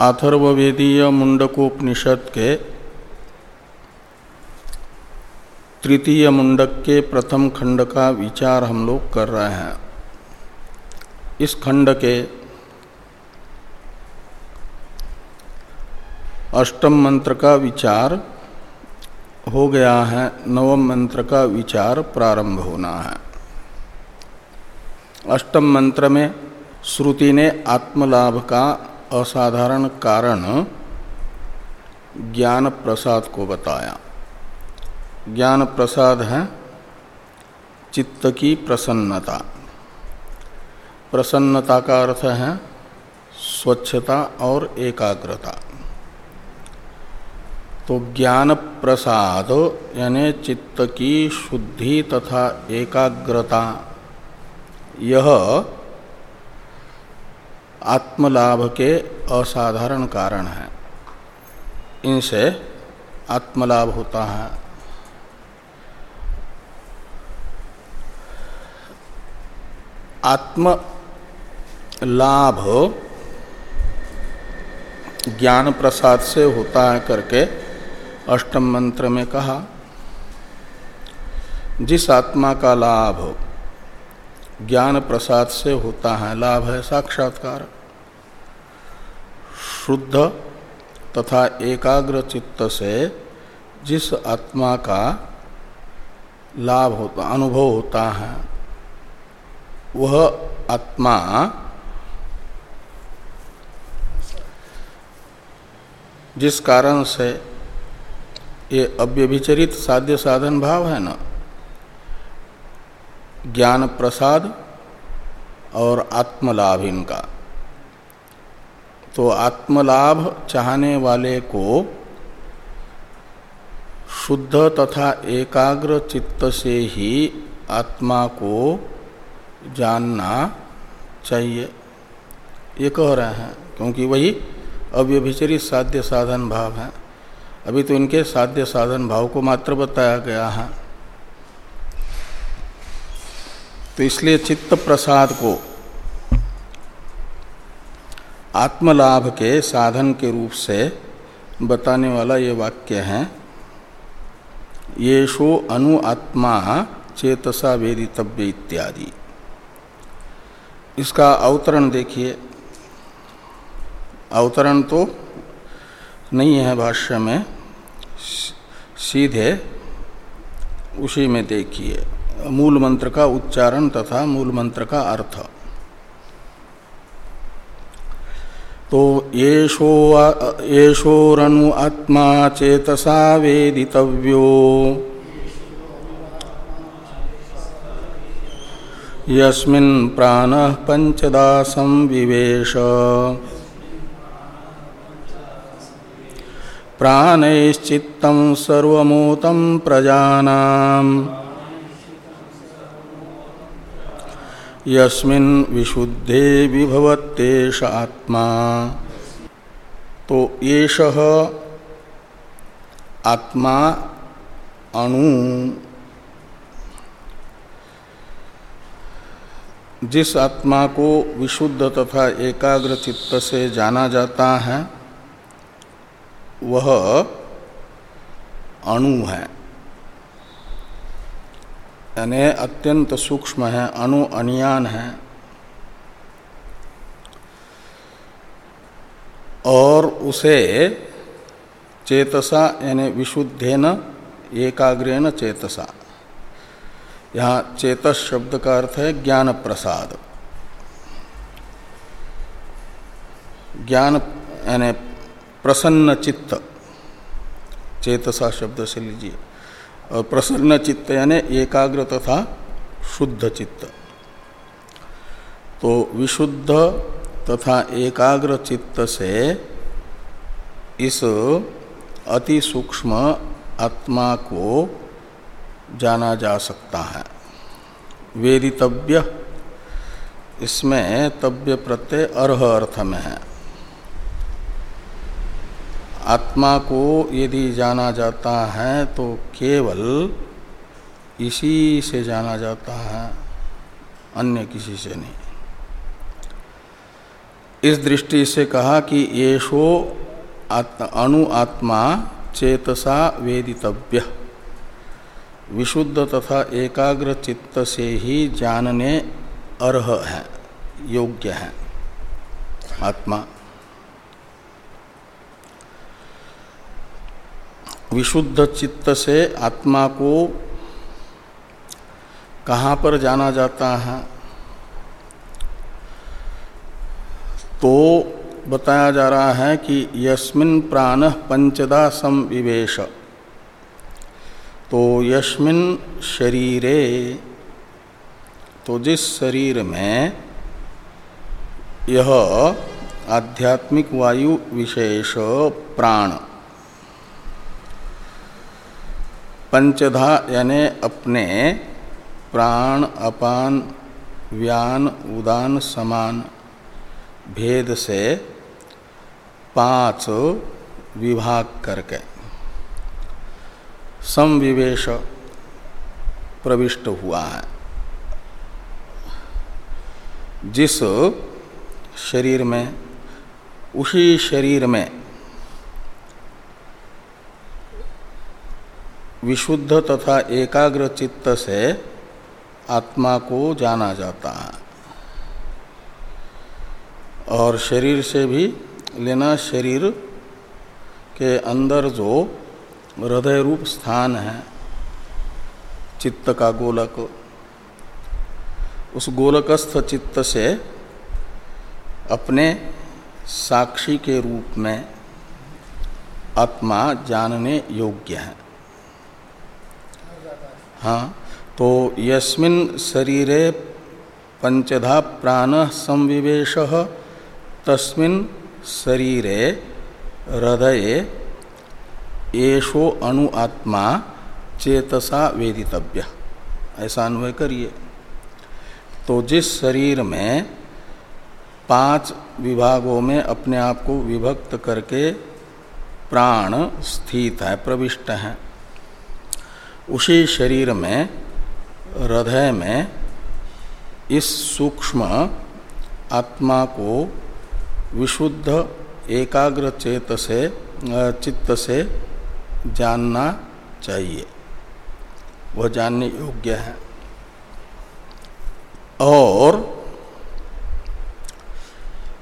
अथर्ववेदीय मुंडकोपनिषद के तृतीय मुंडक के प्रथम खंड का विचार हम लोग कर रहे हैं। इस खंड के अष्टम मंत्र का विचार हो गया है, नवम मंत्र का विचार प्रारंभ होना है। अष्टम मंत्र में श्रुति ने आत्मलाभ का असाधारण कारण ज्ञान प्रसाद को बताया। ज्ञान प्रसाद है चित्त की प्रसन्नता। प्रसन्नता का अर्थ है स्वच्छता और एकाग्रता। तो ज्ञान प्रसाद यानी चित्त की शुद्धि तथा एकाग्रता, यह आत्मलाभ के असाधारण कारण हैं। इनसे आत्मलाभ होता है। आत्म लाभ ज्ञान प्रसाद से होता है करके अष्टम मंत्र में कहा, जिस आत्मा का लाभ ज्ञान प्रसाद से होता है, लाभ है साक्षात्कार। शुद्ध तथा एकाग्र चित्त से जिस आत्मा का लाभ होता, अनुभव होता है, वह आत्मा जिस कारण से ये अव्यभिचरित साध्य साधन भाव है ना, ज्ञान प्रसाद और आत्मलाभ इनका। तो आत्मलाभ चाहने वाले को शुद्ध तथा एकाग्र चित्त से ही आत्मा को जानना चाहिए। ये कह रहे हैं, क्योंकि वही अव्यभिचरित साध्य साधन भाव है। अभी तो इनके साध्य साधन भाव को मात्र बताया गया है। तो इसलिए चित्त प्रसाद को आत्मलाभ के साधन के रूप से बताने वाला ये वाक्य है, येषो अनु आत्मा चेतसा वेदितव्य इत्यादि। इसका अवतरण देखिए। अवतरण तो नहीं है भाष्य में, सीधे उसी में देखिए। मूल मंत्र का उच्चारण तथा मूल मंत्र का अर्थ। तो येषोरनु आत्मा चेतसा वेदितव्यो। यस्मिन् प्राणः पंचदा संविवेश प्राणैश्चित्तं सर्वमूतं प्रजानाम्। यस्मिन् विशुद्धे विभवतेश आत्मा। तो येष आत्मा अणु। जिस आत्मा को विशुद्ध तथा एकाग्र चित्त से जाना जाता है, वह अणु है। यानी अत्यंत सूक्ष्म है, अणु अनियान है। और उसे चेतसा यानी विशुद्धेन एकाग्रेन चेतसा। यहाँ चेतस शब्द का अर्थ है ज्ञान प्रसाद ज्ञान यानी प्रसन्न चित्त। चेतसा शब्द से लीजिए। और प्रसन्न चित्त यानी एकाग्र तथा शुद्ध चित्त तो विशुद्ध तथा एकाग्र चित्त से इस अति सूक्ष्म आत्मा को जाना जा सकता है। वेदितव्य, इसमें तव्य प्रत्यय अर्ह अर्थ में है। आत्मा को यदि जाना जाता है तो केवल इसी से जाना जाता है, अन्य किसी से नहीं। इस दृष्टि से कहा कि येषो अणु आत्मा चेतसा वेदितव्य। विशुद्ध तथा एकाग्र चित्त से ही जानने अर्ह है, योग्य है आत्मा। विशुद्ध चित्त से आत्मा को कहाँ पर जाना जाता है? तो बताया जा रहा है कि यस्मिन प्राण पंचदा संविवेश। तो यस्मिन शरीरे तो जिस शरीर में यह आध्यात्मिक वायु विशेष प्राण पंचधा यानी अपने प्राण, अपान, व्यान, उदान, समान भेद से पाँच विभाग करके समविवेश प्रविष्ट हुआ है। जिस शरीर में, उसी शरीर में विशुद्ध तथा एकाग्र चित्त से आत्मा को जाना जाता है। और शरीर से भी लेना शरीर के अंदर जो हृदय रूप स्थान है, चित्त का गोलक, उस गोलकस्थ चित्त से अपने साक्षी के रूप में आत्मा जानने योग्य है। हाँ तो यस्मिन शरीरे पंचधा प्राण संविवेश, तस्मिन शरीरे हृदय येषो अणु आत्मा चेतसा वेदितव्य। ऐसा अन्वय करिए। तो जिस शरीर में पाँच विभागों में अपने आप को विभक्त करके प्राण स्थित है, प्रविष्ट है उसी शरीर में, हृदय में इस सूक्ष्म आत्मा को विशुद्ध एकाग्र चेत से चित्त से जानना चाहिए। वह जानने योग्य है। और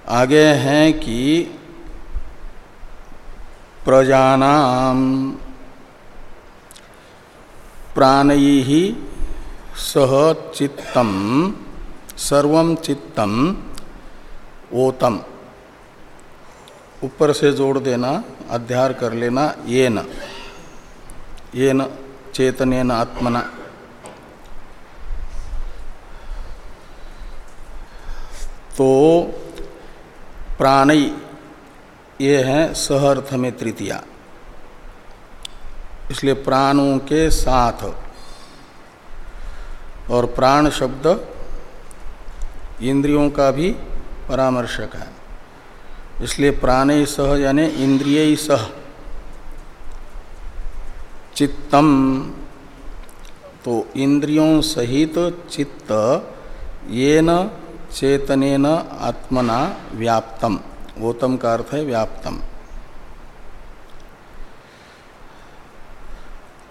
आगे हैं कि प्रजानाम प्राणयी ही सह चित्तम, सर्व चित्तम, ओतम। ऊपर से जोड़ देना, अध्यार कर लेना ये न ये न चेतन आत्मना। तो प्राणी, ये है सहर्थ में तृतीया। इसलिए प्राणों के साथ। और प्राण शब्द इंद्रियों का भी परामर्शक है। इसलिए प्राणे सह यानी इंद्रिय सह। चित्तम। तो इंद्रियों सहित चित्त ये न चेतन आत्मना व्याप्तम। गौतम का अर्थ है व्याप्तम।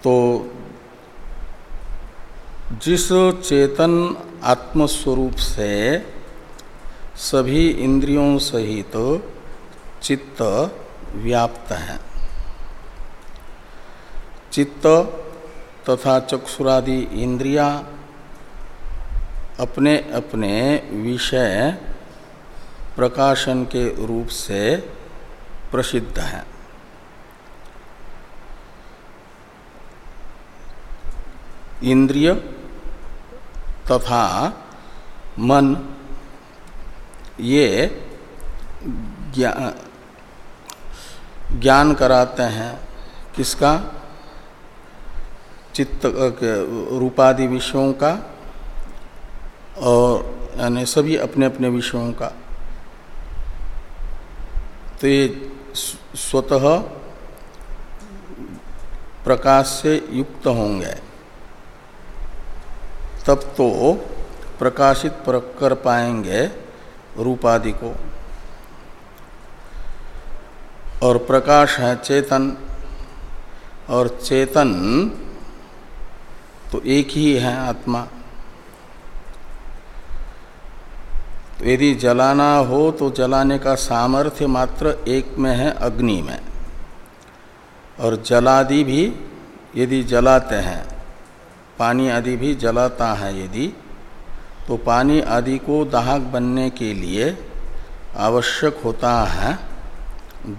तो जिस चेतन आत्मस्वरूप से सभी इंद्रियों सहित तो चित्त व्याप्त है, चित्त तथा चक्षुरादि इंद्रिया अपने अपने विषय प्रकाशन के रूप से प्रसिद्ध है। इंद्रिय तथा मन, ये ज्ञान कराते हैं। किसका? चित्त रूपादि विषयों का और, यानी सभी अपने अपने विषयों का। तो ये स्वतः प्रकाश से युक्त होंगे। तब तो प्रकाशित कर पाएँगे रूपादि को। और प्रकाश है चेतन, और चेतन तो एक ही है आत्मा। तो यदि जलाना हो तो जलाने का सामर्थ्य मात्र एक में है, अग्नि में। और जलादि भी यदि जलाते हैं पानी आदि भी जलाता है यदि तो पानी आदि को दाहक बनने के लिए आवश्यक होता है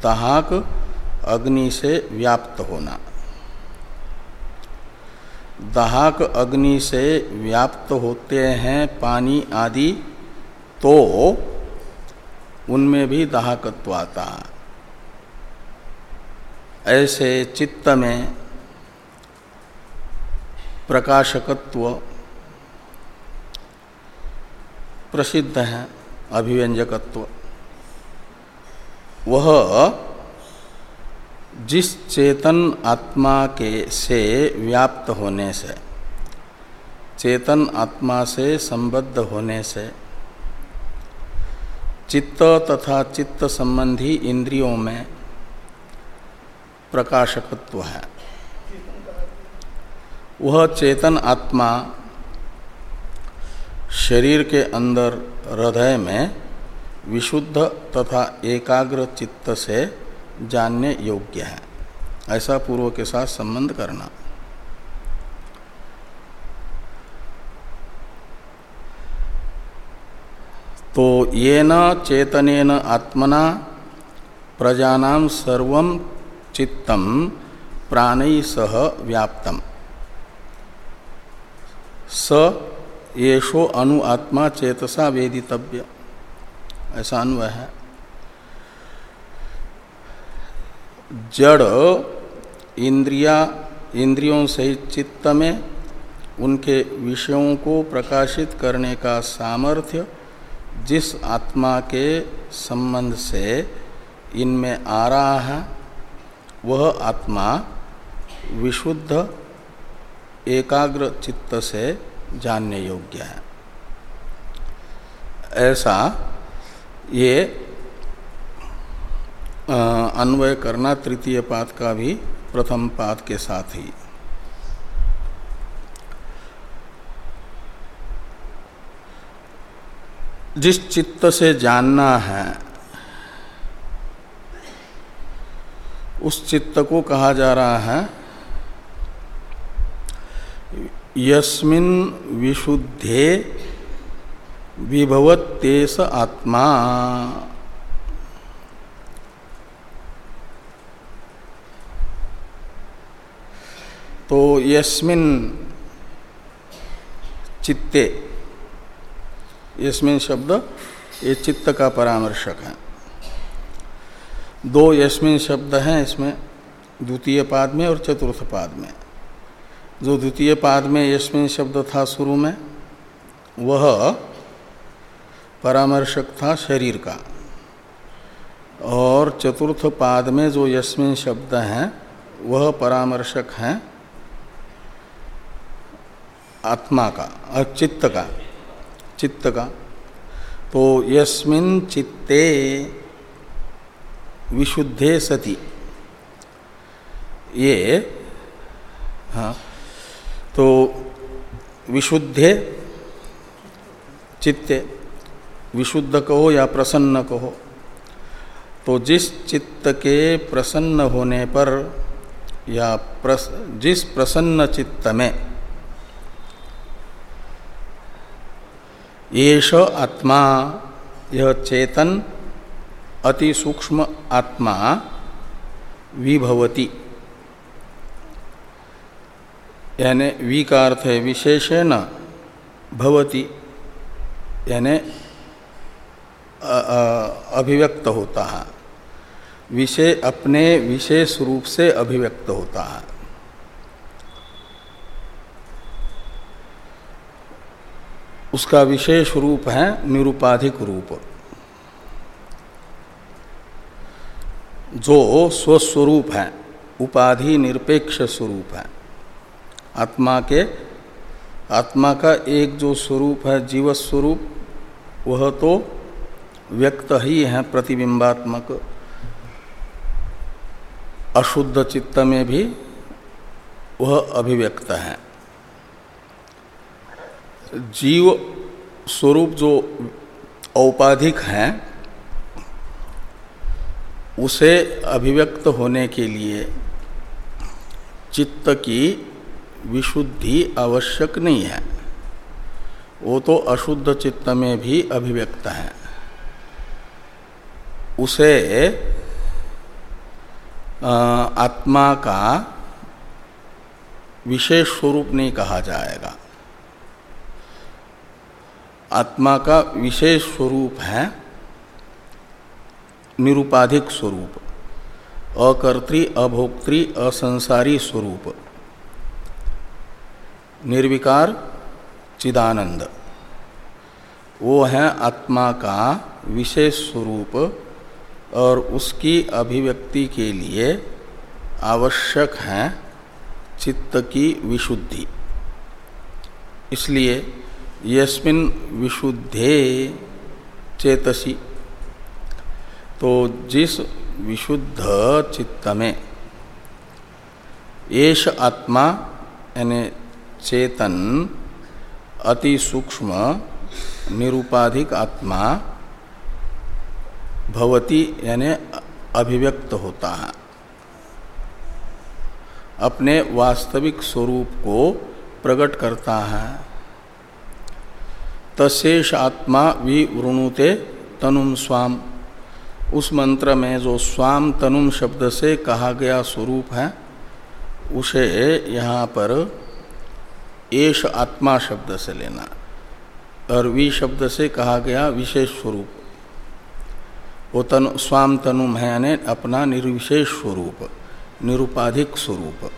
दाहक अग्नि से व्याप्त होना। दाहक अग्नि से व्याप्त होते हैं पानी आदि तो उनमें भी दाहकत्व आता है। ऐसे चित्त में प्रकाशकत्व प्रसिद्ध है, अभिव्यंजकत्व। वह जिस चेतन आत्मा के से व्याप्त होने से, चेतन आत्मा से संबद्ध होने से, चित्त तथा चित्त संबंधी इंद्रियों में प्रकाशकत्व है। वह चेतन आत्मा शरीर के अंदर हृदय में विशुद्ध तथा एकाग्र चित्त से जानने योग्य है। ऐसा पूर्व के साथ संबंध करना। तो ये न चेतन आत्मना प्रजानाम सर्व चित्तम प्राणी सह व्याप्तम। स येषो अनु आत्मा चेतसा वेदितव्य। ऐसा अन्वय है। जड़ इंद्रिया, इंद्रियों सहित चित्त में उनके विषयों को प्रकाशित करने का सामर्थ्य जिस आत्मा के संबंध से इनमें आ रहा है, वह आत्मा विशुद्ध, एकाग्र चित्त से जानने योग्य है। ऐसा ये अन्वय करना तृतीय पाद का भी प्रथम पाद के साथ ही। जिस चित्त से जानना है, उस चित्त को कहा जा रहा है यस्मिन विशुद्धे विभवतेस आत्मा। तो यस्मिन चित्ते, यस्मिन शब्द, ये चित्त का परामर्शक है। दो यस्मिन शब्द हैं इसमें, द्वितीय पाद में और चतुर्थ पाद में। जो द्वितीय पाद में यस्मिन शब्द था शुरू में, वह परामर्शक था शरीर का। और चतुर्थ पाद में जो यस्मिन शब्द हैं, वह परामर्शक हैं आत्मा का, और चित्त का चित्त का। तो यस्मिन चित्ते विशुद्धे सति। ये हाँ तो विशुद्धे चित्ते विशुद्ध कहो या प्रसन्न कहो तो जिस चित्त के प्रसन्न होने पर या प्रस, जिस प्रसन्न चित्त में येष आत्मा यह चेतन अति सूक्ष्म आत्मा विभवती। यानी वी का अर्थ है विशेषण भवती, यानी अभिव्यक्त होता है। विषय अपने विशेष रूप से अभिव्यक्त होता है। उसका विशेष रूप है निरुपाधिक रूप। जो स्वस्वरूप है, उपाधि निरपेक्ष स्वरूप है। आत्मा के, आत्मा का एक जो स्वरूप है, जीव स्वरूप, वह तो व्यक्त ही है प्रतिबिंबात्मक। अशुद्ध चित्त में भी वह अभिव्यक्त है। जीव स्वरूप जो औपाधिक है, उसे अभिव्यक्त होने के लिए चित्त की विशुद्धि आवश्यक नहीं है। वो तो अशुद्ध चित्त में भी अभिव्यक्त है। उसे आत्मा का विशेष स्वरूप नहीं कहा जाएगा। आत्मा का विशेष स्वरूप है निरुपाधिक स्वरूप, अकर्त्री, अभोक्त्री, असंसारी स्वरूप। निर्विकार चिदानंद। वो है आत्मा का विशेष स्वरूप और उसकी अभिव्यक्ति के लिए आवश्यक है चित्त की विशुद्धि। इसलिए यस्मिन विशुद्धे चेतसी। तो जिस विशुद्ध चित्त में येष आत्मा, यानी चेतन, अति सूक्ष्म, निरूपाधिक आत्मा भवती, यानी अभिव्यक्त होता है। अपने वास्तविक स्वरूप को प्रकट करता है। तशेष आत्मा विवृणुते तनुम स्वाम। उस मंत्र में जो स्वाम तनुम शब्द से कहा गया स्वरूप है, उसे यहाँ पर एश आत्मा शब्द से लेना। और वी शब्द से कहा गया विशेष स्वरूप। वो तनु, स्वाम तनुम है यानी अपना निर्विशेष स्वरूप, निरुपाधिक स्वरूप।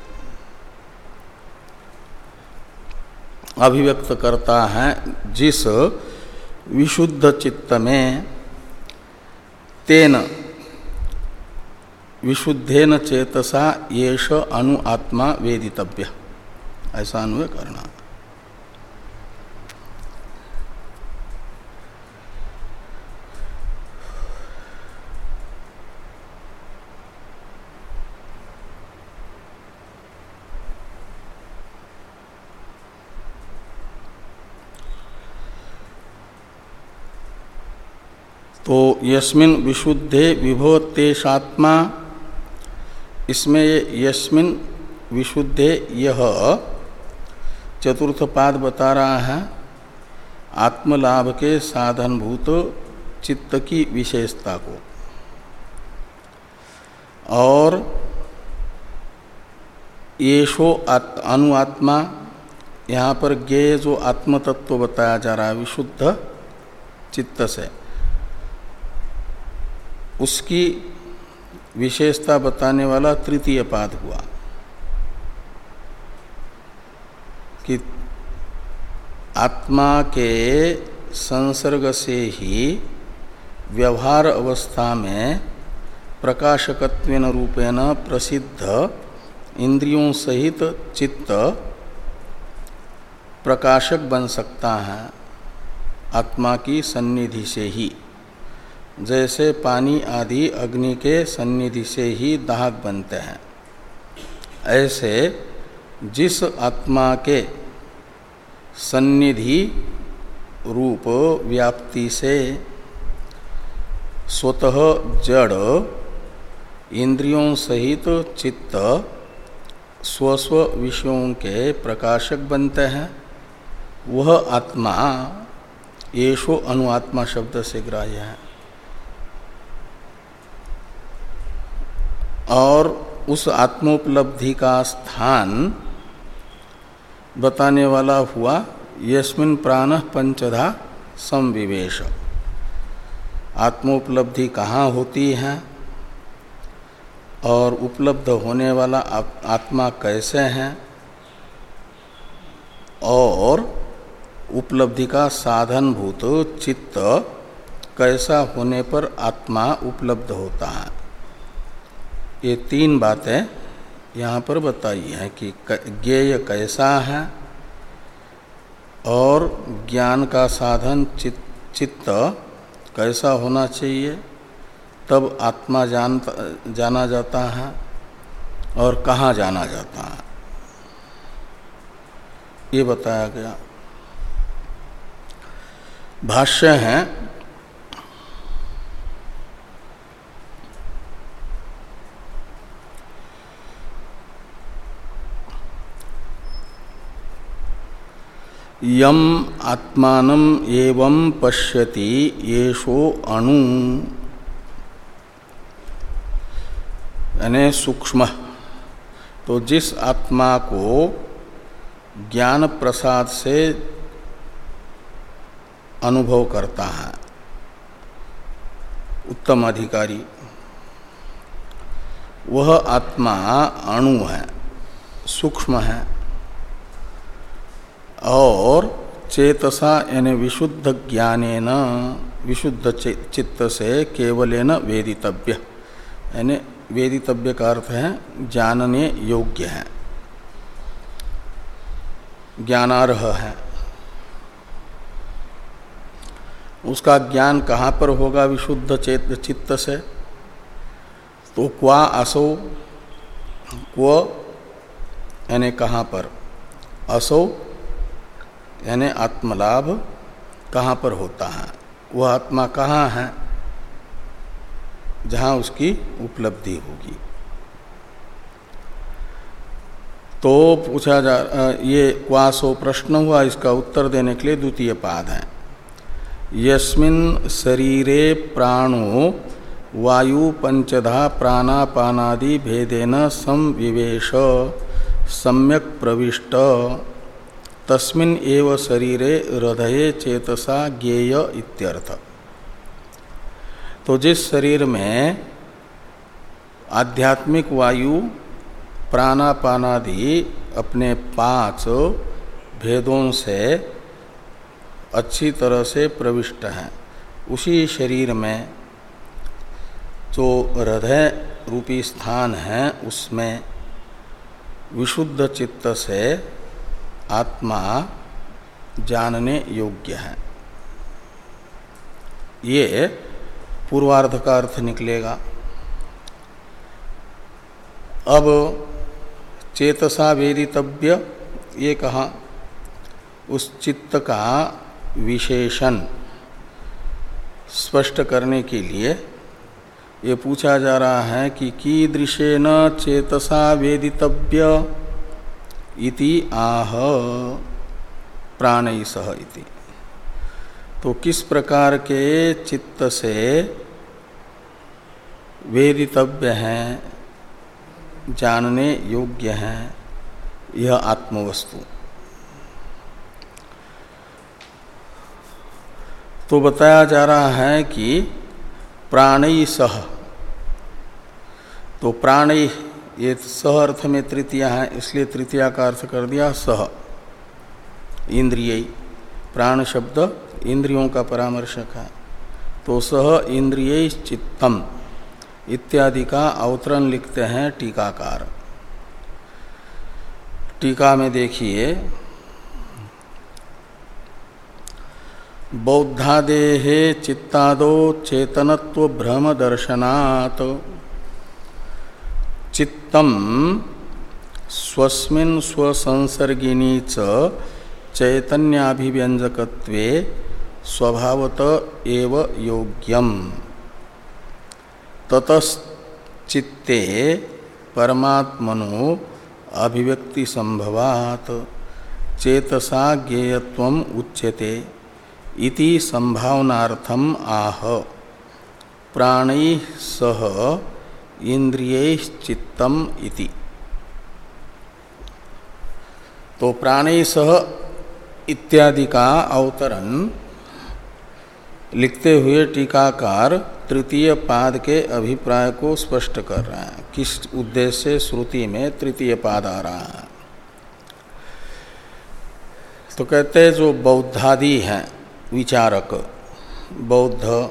अभिव्यक्त करता है, जिस विशुद्ध चित्त में तेन, विशुद्धेन चेतसा येष अनु आत्मा वेदितव्य। ऐसा अन्वय करना। तो यस्मिन विशुद्धे विभोतेशात्मा इसमें यस्मिन विशुद्धे यह चतुर्थ पाद बता रहा है, आत्मलाभ के साधनभूत चित्त की विशेषता को। और येषो अनुआत्मा, यहाँ पर ज्ञेय जो आत्मतत्व बताया जा रहा है, विशुद्ध चित्त से, उसकी विशेषता बताने वाला तृतीय पाद हुआ। कि आत्मा के संसर्ग से ही व्यवहार अवस्था में प्रकाशकत्वेन रूपेण प्रसिद्ध इंद्रियों सहित चित्त प्रकाशक बन सकता है, आत्मा की सन्निधि से ही। जैसे पानी आदि अग्नि के सन्निधि से ही दाहक बनते हैं। ऐसे जिस आत्मा के सन्निधि रूप व्याप्ति से स्वतः जड़, इंद्रियों सहित चित्त स्वस्व विषयों के प्रकाशक बनते हैं, वह आत्मा येषो अनुआत्मा शब्द से ग्राह्य है। और उस आत्मोपलब्धि का स्थान बताने वाला हुआ, यस्मिन प्राण पंचधा समविवेश आत्मोपलब्धि कहाँ होती है? और उपलब्ध होने वाला आत्मा कैसे हैं? और उपलब्धि का साधन भूत चित्त कैसा होने पर आत्मा उपलब्ध होता है? ये तीन बातें यहाँ पर बताई हैं कि ज्ञेय कैसा है और ज्ञान का साधन चित, चित्त कैसा होना चाहिए तब आत्मा जान जाना जाता है और कहाँ जाना जाता है। ये बताया गया। भाष्य है यम आत्मान एवं पश्यति येषो अणु। यानी सूक्ष्म। तो जिस आत्मा को ज्ञान प्रसाद से अनुभव करता है, उत्तम अधिकारी, वह आत्मा अणु है, सूक्ष्म है। और चेतसा यानी विशुद्ध ज्ञानेन, विशुद्ध चित्त से केवल न वेदितव्य। यानी वेदितव्य का अर्थ है, जानने योग्य है। ज्ञानार्ह है। उसका ज्ञान कहाँ पर होगा विशुद्ध चेत, चित्त से? तो क्वा असो, क्व, यानी कहाँ पर? असो यानी आत्मलाभ कहाँ पर होता है? वह आत्मा कहाँ है? जहाँ उसकी उपलब्धि होगी। तो पूछा जा ये क्वासो प्रश्न हुआ, इसका उत्तर देने के लिए द्वितीय पाद है। यस्मिन शरीरे प्राणो वायु पंचधा प्राणापानादि भेदेन संविवेश, सम्यक प्रविष्ट। तस्मिन एव शरीरे हृदय चेतसा ज्ञेय इत्यर्थ। तो जिस शरीर में आध्यात्मिक वायु, प्राणापानादि अपने पाँच भेदों से अच्छी तरह से प्रविष्ट हैं, उसी शरीर में जो हृदय रूपी स्थान है, उसमें विशुद्ध चित्त से आत्मा जानने योग्य है। ये पूर्वार्ध का अर्थ निकलेगा। अब चेतसा वेदितव्य, ये कहा, उस चित्त का विशेषण स्पष्ट करने के लिए ये पूछा जा रहा है कि कीदृशेन चेतसा वेदितव्य इति आह। प्राण सह इति। तो किस प्रकार के चित्त से वेदितव्य हैं, जानने योग्य हैं, यह आत्मवस्तु। तो बताया जा रहा है कि प्राणी सह। तो प्राणी ये सह अर्थ में तृतीया है, इसलिए तृतीया का अर्थ कर दिया सह। इंद्रिय प्राण शब्द इंद्रियों का परामर्शक है। तो सह इंद्रिय चित्तम, इत्यादि का अवतरण लिखते हैं टीकाकार। टीका में देखिए, बौद्धादेहे चित्तादो चेतनत्व भ्रम दर्शनात्। चित्तम स्वस्मिन स्वसंसर्गिनी च चैतन्याभिव्यंजकत्वे स्वभावत एव योग्यम। ततश्चित्ते परमात्मनो अभिव्यक्ति संभवात चेतसा ज्ञेयत्व उच्यते इति संभावनार्थम आह। प्राणी सह इंद्रिय चित्तम इति। तो प्राणी सह इत्यादि का अवतरण लिखते हुए टीकाकार तृतीय पाद के अभिप्राय को स्पष्ट कर रहे हैं। किस उद्देश्य से श्रुति में तृतीय पाद आ रहा है? तो कहते हैं, जो बौद्धादि हैं, विचारक, बौद्ध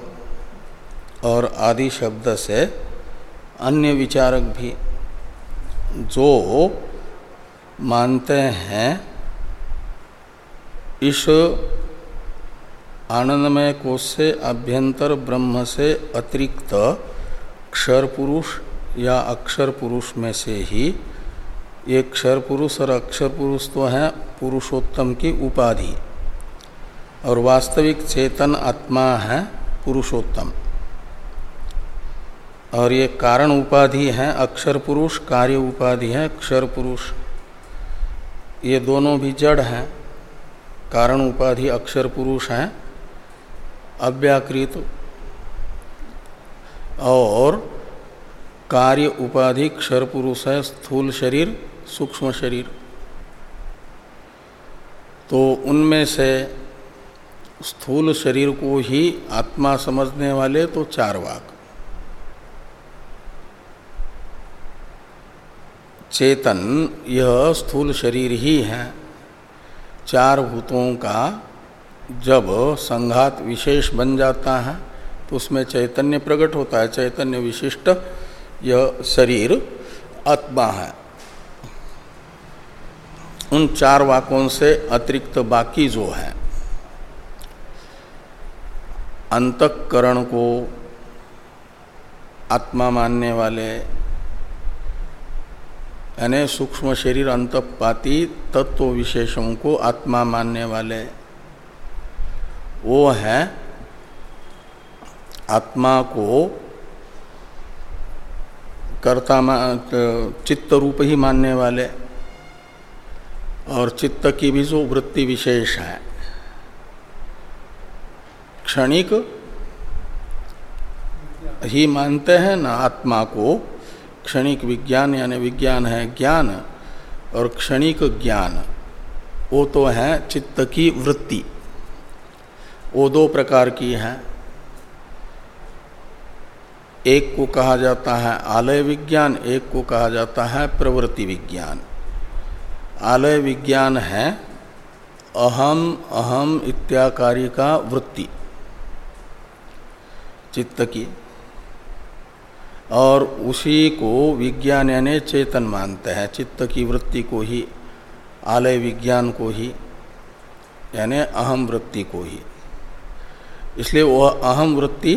और आदि शब्द से अन्य विचारक भी जो मानते हैं, इस आनंदमय कोष से अभ्यंतर ब्रह्म से अतिरिक्त क्षर पुरुष या अक्षर पुरुष में से ही ये क्षर पुरुष और अक्षर पुरुष तो हैं पुरुषोत्तम की उपाधि। और वास्तविक चेतन आत्मा है पुरुषोत्तम। और ये कारण उपाधि है, अक्षर पुरुष, कार्य उपाधि है अक्षर पुरुष। ये दोनों भी जड़ हैं, कारण उपाधि, अक्षर पुरुष हैं, अव्याकृत। और कार्य उपाधि, क्षर पुरुष है, स्थूल शरीर, सूक्ष्म शरीर। तो उनमें से स्थूल शरीर को ही आत्मा समझने वाले तो चार वाक। चेतन, यह स्थूल शरीर ही है। चार भूतों का जब संघात विशेष बन जाता है तो उसमें चैतन्य प्रकट होता है। चैतन्य विशिष्ट, यह शरीर आत्मा है। उन चार वाकों से अतिरिक्त बाकी जो है, अंतकरण को आत्मा मानने वाले यानी सूक्ष्म शरीर अंतपाती तत्व विशेषों को आत्मा मानने वाले। वो है आत्मा को कर्ता चित्त रूप ही मानने वाले। और चित्त की भी जो वृत्ति विशेष है। क्षणिक ही मानते हैं ना आत्मा को। क्षणिक विज्ञान यानी विज्ञान है ज्ञान और क्षणिक ज्ञान। वो तो है चित्त की वृत्ति। वो दो प्रकार की है। एक को कहा जाता है आलय विज्ञान, एक को कहा जाता है प्रवृत्ति विज्ञान। आलय विज्ञान है अहम अहम इत्याकारी का वृत्ति। चित्त की और उसी को विज्ञान यानी चेतन मानते हैं। चित्त की वृत्ति को ही, आलय विज्ञान को ही, यानी अहम वृत्ति को ही। इसलिए वह अहम वृत्ति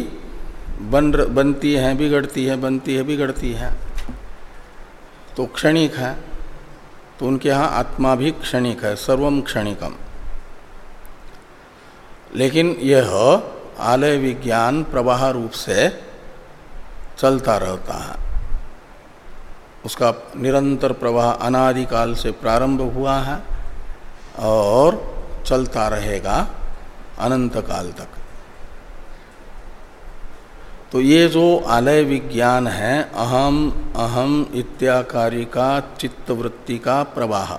बन बनती है, बिगड़ती है, बनती है, बिगड़ती है। तो क्षणिक है तो उनके यहाँ आत्मा भी क्षणिक है सर्वम क्षणिकम। लेकिन यह आलय विज्ञान प्रवाह रूप से चलता रहता है। उसका निरंतर प्रवाह अनादिकाल से प्रारंभ हुआ है और चलता रहेगा अनंत काल तक। तो ये जो आलय विज्ञान है, अहम अहम इत्याकारी का चित्तवृत्ति का प्रवाह,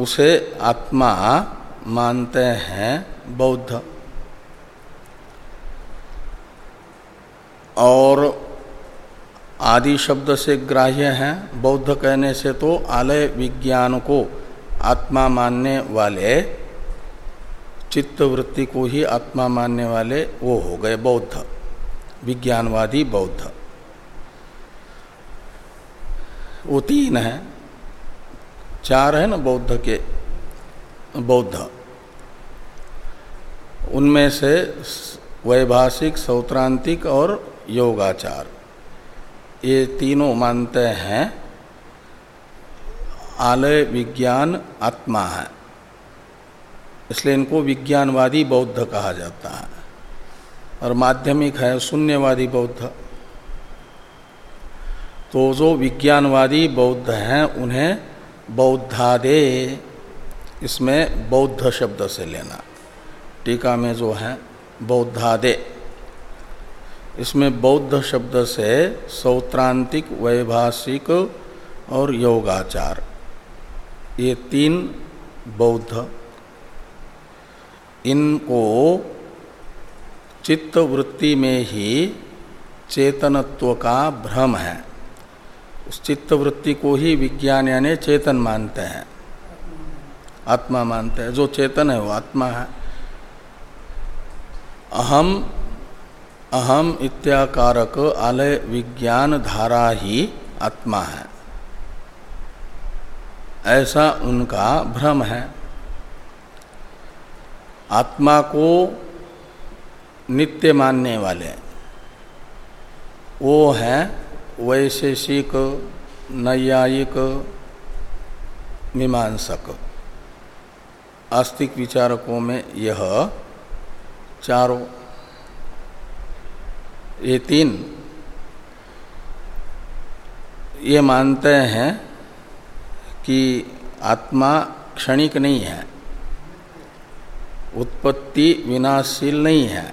उसे आत्मा मानते हैं बौद्ध। और आदि शब्द से ग्राह्य है। बौद्ध कहने से तो आलय विज्ञान को आत्मा मानने वाले चित्त वृत्ति को ही आत्मा मानने वाले वो हो गए बौद्ध, विज्ञानवादी बौद्ध। वो तीन है। चार है ना बौद्ध के, बौद्ध। उनमें से वैभाषिक, सौत्रांतिक और योगाचार। ये तीनों मानते हैं, आलय, विज्ञान, आत्मा है। इसलिए इनको विज्ञानवादी बौद्ध कहा जाता है। और माध्यमिक है शून्यवादी बौद्ध। तो जो विज्ञानवादी बौद्ध हैं, उन्हें बौद्धादे, इसमें बौद्ध शब्द से लेना। टीका में जो है, बौद्धादे। इसमें बौद्ध शब्द से सौत्रांतिक, वैभाषिक और योगाचार। ये तीन बौद्ध। इनको चित्त वृत्ति में ही चेतनत्व का भ्रम है। उस चित्त वृत्ति को ही विज्ञान यानी चेतन मानते हैं। आत्मा मानते हैं। जो चेतन है, वो आत्मा है। अहम अहम इत्याकारक आलय विज्ञान धारा ही आत्मा है। ऐसा उनका भ्रम है। आत्मा को नित्य मानने वाले वो हैं वैशेषिक, नैयायिक, मीमांसक। आस्तिक विचारकों में यह चारों ये तीन, ये मानते हैं कि आत्मा क्षणिक नहीं है, उत्पत्ति विनाशशील नहीं है,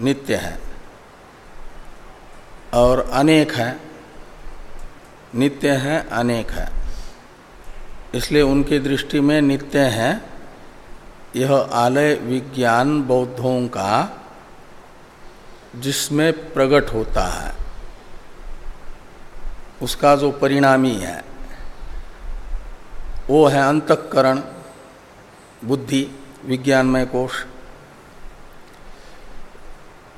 नित्य है, और अनेक है, नित्य है, अनेक है। इसलिए उनकी दृष्टि में नित्य है, यह आलय विज्ञान बौद्धों का जिसमें प्रकट होता है, उसका जो परिणामी है, वो है अंतकरण, बुद्धि, विज्ञानमय कोश।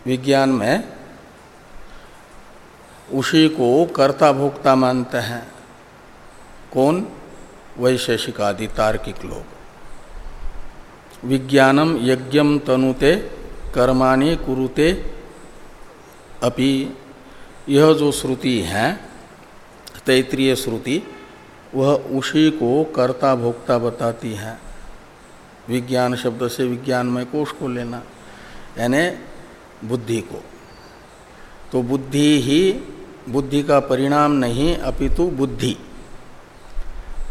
विज्ञान में उसी को कर्ता भोक्ता मानते हैं। कौन? वैशेषिक आदि तार्किक लोग। विज्ञानम यज्ञम तनुते, कर्माणि कुरुते अपि यह जो श्रुति है, तैतरीय श्रुति, वह उसी को कर्ता भोक्ता बताती है। विज्ञान शब्द से विज्ञानमय कोष को लेना, यानी बुद्धि को। तो बुद्धि ही, बुद्धि का परिणाम नहीं, अपितु बुद्धि।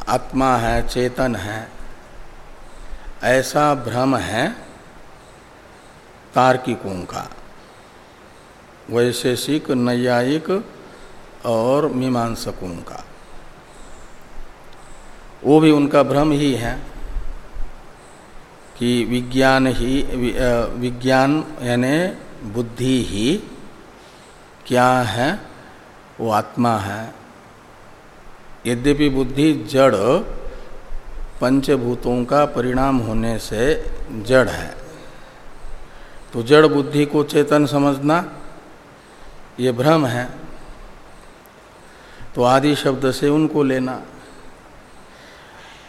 आत्मा है, चेतन है, ऐसा भ्रम है तार्किकों का। वैशेषिक नैयायिक और मीमांसकों का। वो भी उनका भ्रम ही है कि विज्ञान ही विज्ञान यानी बुद्धि ही क्या है, वो आत्मा है। यद्यपि बुद्धि जड़ पंचभूतों का परिणाम होने से जड़ है तो जड़ बुद्धि को चेतन समझना ये भ्रम है तो आदि शब्द से उनको लेना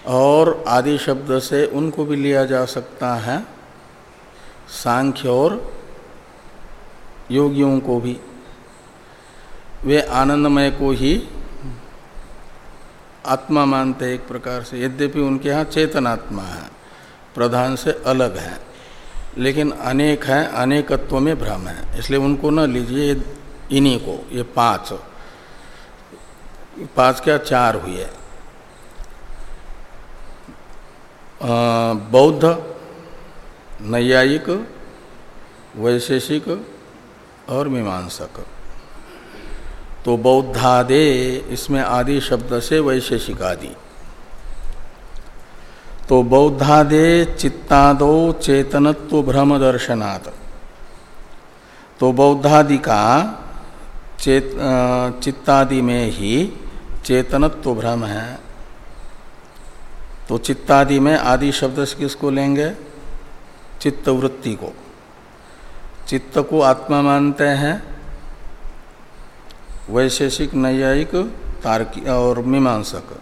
और आदि शब्द से उनको भी लिया जा सकता है सांख्य और योगियों को भी। वे आनंदमय को ही आत्मा मानते एक प्रकार से, यद्यपि उनके यहाँ चेतन आत्मा है, प्रधान से अलग है, लेकिन अनेक है, अनेकत्व में भ्रम है, इसलिए उनको न लीजिए इन्हीं को, ये पाँच। पाँच क्या? चार हुए बौद्ध, नैयायिक, वैशेषिक और मीमांसक। तो बौद्धादे, इसमें आदि शब्द से वैशेषिक आदि। तो बौद्धादे चित्तादो चेतनत्व भ्रम दर्शनात् तो बौद्धादि का चेत चित्तादि में ही चेतनत्व भ्रम है। तो चित्तादि में आदि शब्द से किसको लेंगे? चित्त वृत्ति को। चित्त को आत्मा मानते हैं। वैशेषिक, नैयायिक, तार्किक और मीमांसक।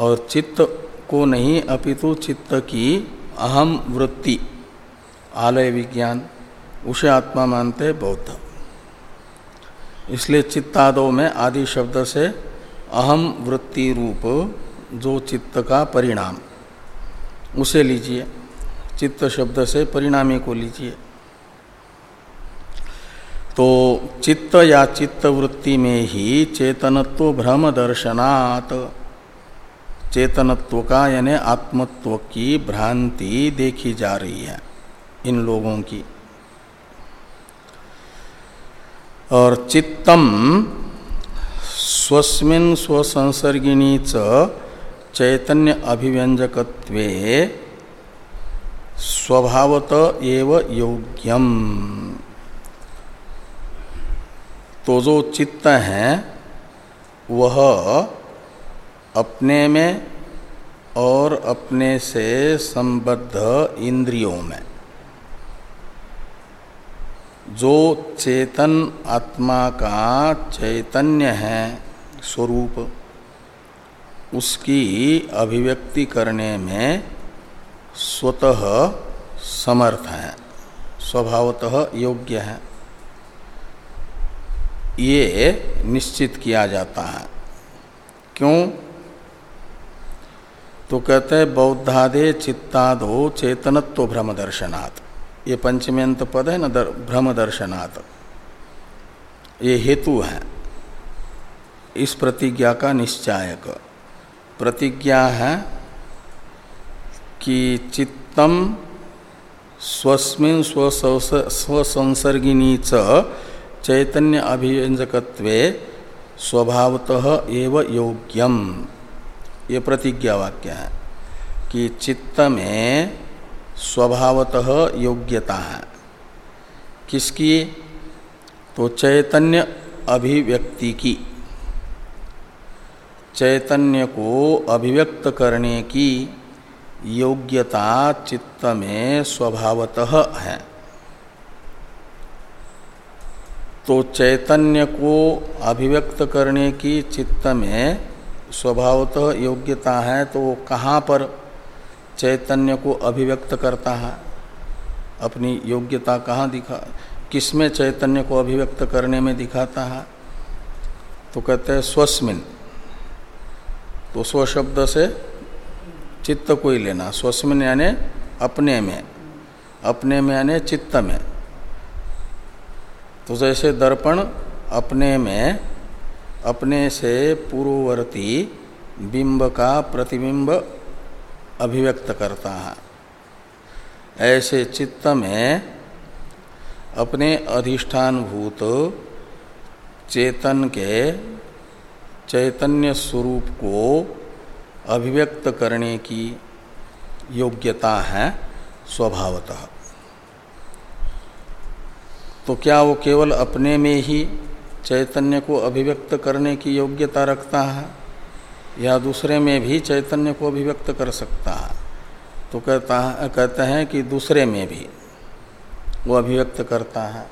और चित्त को नहीं, अपितु चित्त की अहम वृत्ति, आलय विज्ञान, उसे आत्मा मानते बौद्ध। इसलिए चित्तादो में आदि शब्द से अहम वृत्ति रूप, जो चित्त का परिणाम। उसे लीजिए। चित्त शब्द से परिणामी को लीजिए। तो चित्त या चित्त वृत्ति में ही चेतनत्व भ्रम दर्शनात्। चेतनत्व का यानी आत्मत्व की भ्रांति देखी जा रही है इन लोगों की। और चित्तम स्वस्मिन स्वसंसर्गिणी च चैतन्य अभिव्यंजकत्वे स्वभावत एव योग्यम। तो जो चित्त है, वह अपने में और अपने से संबद्ध इंद्रियों में। जो चेतन आत्मा का चैतन्य है स्वरूप, उसकी अभिव्यक्ति करने में स्वतः समर्थ है, स्वभावतः योग्य है। ये निश्चित किया जाता है। क्यों? तो कहते हैं, बौद्धादे चित्तादो चेतनत्व भ्रम दर्शनात्। ये पंचमेंत पद है न भ्रम दर्शनात्। ये हेतु है। इस प्रतिज्ञा का निश्चायक। प्रतिज्ञा है कि चित्तम स्वस्मिन स्वसंसर्गिनी च चैतन्य अभिव्यंजकत्वे स्वभावतः एव योग्यम। ये प्रतिज्ञा वाक्य है कि चित्त में स्वभावतः योग्यता है। किसकी? तो चैतन्य अभिव्यक्ति की। चैतन्य को अभिव्यक्त करने की योग्यता चित्त में स्वभावतः है। तो चैतन्य को अभिव्यक्त करने की चित्त में स्वभावतः योग्यता है तो वो कहाँ पर चैतन्य को अभिव्यक्त करता है। अपनी योग्यता कहाँ दिखा, किसमें चैतन्य को अभिव्यक्त करने में दिखाता है? तो कहते हैं स्वस्मिन। तो स्व शब्द से चित्त को ही लेना। स्वस्मिन यानी अपने में अपने में यानी चित्त में। तो जैसे दर्पण अपने में, अपने से पूर्ववर्ती बिंब का प्रतिबिंब अभिव्यक्त करता है। ऐसे चित्त में अपने अधिष्ठान भूत चेतन के चैतन्य स्वरूप को अभिव्यक्त करने की योग्यता है स्वभावतः। तो क्या वो केवल अपने में ही चैतन्य को अभिव्यक्त करने की योग्यता रखता है? या दूसरे में भी चैतन्य को अभिव्यक्त कर सकता है। तो कहता है, कहते हैं कि दूसरे में भी वो अभिव्यक्त करता है।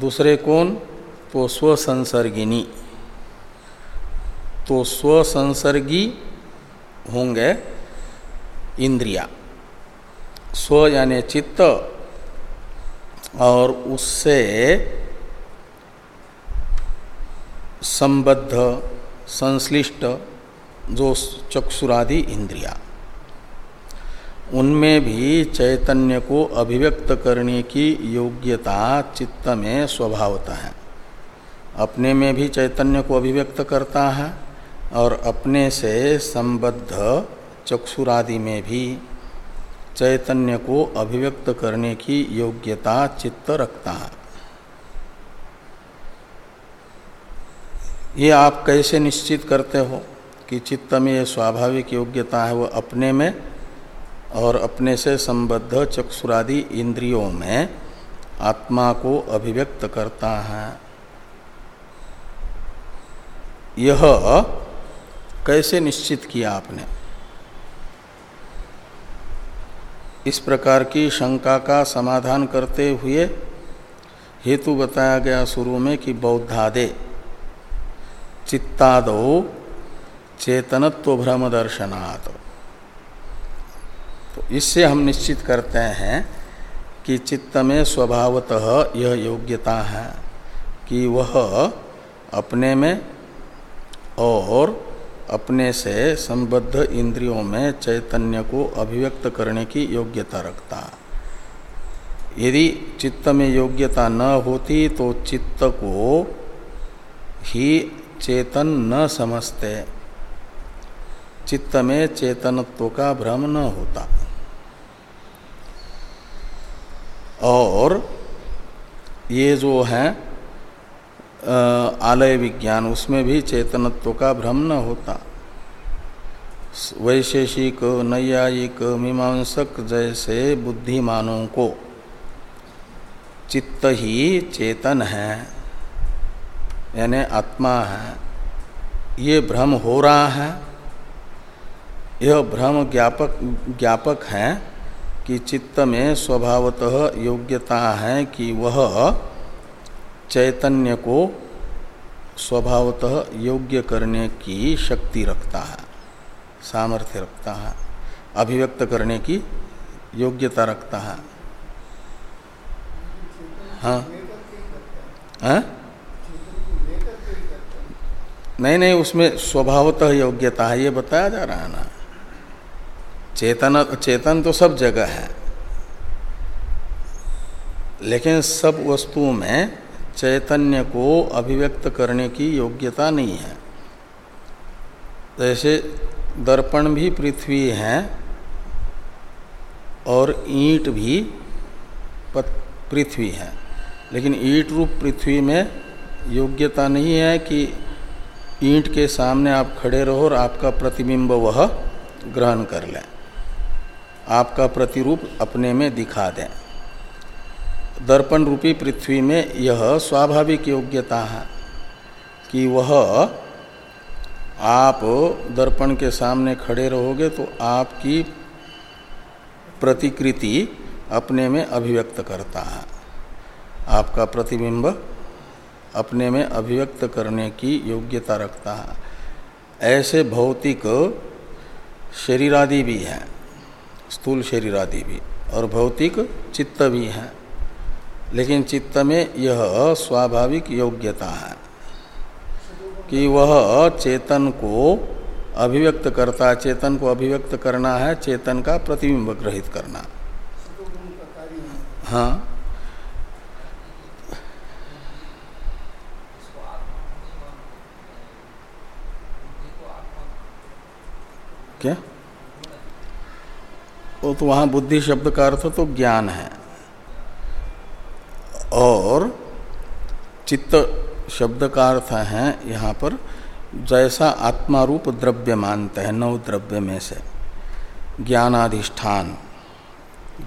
दूसरे कौन? तो स्वसंसर्गिनी। तो स्वसंसर्गी होंगे इंद्रिया। स्व यानि चित्त और उससे संबद्ध संश्लिष्ट जो चक्षुरादि इंद्रिया। उनमें भी चैतन्य को अभिव्यक्त करने की योग्यता चित्त में स्वभावता है। अपने में भी चैतन्य को अभिव्यक्त करता है और अपने से संबद्ध चक्षुरादि में भी चैतन्य को अभिव्यक्त करने की योग्यता चित्त रखता है। ये आप कैसे निश्चित करते हो कि चित्त में ये स्वाभाविक योग्यता है वो अपने में और अपने से संबद्ध चक्षुरादि इंद्रियों में आत्मा को अभिव्यक्त करता है? यह कैसे निश्चित किया आपने? इस प्रकार की शंका का समाधान करते हुए हेतु बताया गया शुरू में कि बौद्धादे चित्तादो चेतनत्व भ्रम दर्शनात् तो इससे हम निश्चित करते हैं कि चित्त में स्वभावतः यह योग्यता है कि वह अपने में और अपने से संबद्ध इंद्रियों में चैतन्य को अभिव्यक्त करने की योग्यता रखता। यदि चित्त में योग्यता न होती तो चित्त को ही चेतन न समझते। चित्त में चेतनत्व का भ्रम न होता। और ये जो है आलय विज्ञान, उसमें भी चेतनत्व का भ्रम न होता। वैशेषिक, नैयायिक, मीमांसक जैसे बुद्धिमानों को चित्त ही चेतन है। यानी आत्मा है, ये भ्रम हो रहा है, यह भ्रम ज्ञापक ज्ञापक है कि चित्त में स्वभावतः योग्यता है कि वह चैतन्य को स्वभावतः योग्य करने की शक्ति रखता है, सामर्थ्य रखता है, अभिव्यक्त करने की योग्यता रखता है। हाँ? हाँ? नहीं नहीं, उसमें स्वभावतः योग्यता है, ये बताया जा रहा है ना। चेतन चेतन तो सब जगह है। लेकिन सब वस्तुओं में चैतन्य को अभिव्यक्त करने की योग्यता नहीं है। जैसे दर्पण भी पृथ्वी है और ईंट भी पृथ्वी है। लेकिन ईंट रूप पृथ्वी में योग्यता नहीं है कि ईंट के सामने आप खड़े रहो और आपका प्रतिबिंब वह ग्रहण कर लें। आपका प्रतिरूप अपने में दिखा दें। दर्पण रूपी पृथ्वी में यह स्वाभाविक योग्यता है कि वह आप दर्पण के सामने खड़े रहोगे तो आपकी प्रतिकृति अपने में अभिव्यक्त करता है। आपका प्रतिबिंब अपने में अभिव्यक्त करने की योग्यता रखता है। ऐसे भौतिक शरीरादि भी हैं, स्थूल शरीरादि भी, और भौतिक चित्त भी हैं। लेकिन चित्त में यह स्वाभाविक योग्यता है कि वह चेतन को अभिव्यक्त करता है। चेतन को अभिव्यक्त करना है, चेतन का प्रतिबिंब ग्रहित करना। हाँ। क्या वो तो वहाँ बुद्धि शब्द का अर्थ तो ज्ञान है। और चित्त शब्द का अर्थ है यहाँ पर, जैसा आत्मा रूप द्रव्य मानते हैं, नव द्रव्य में से। ज्ञानाधिष्ठान,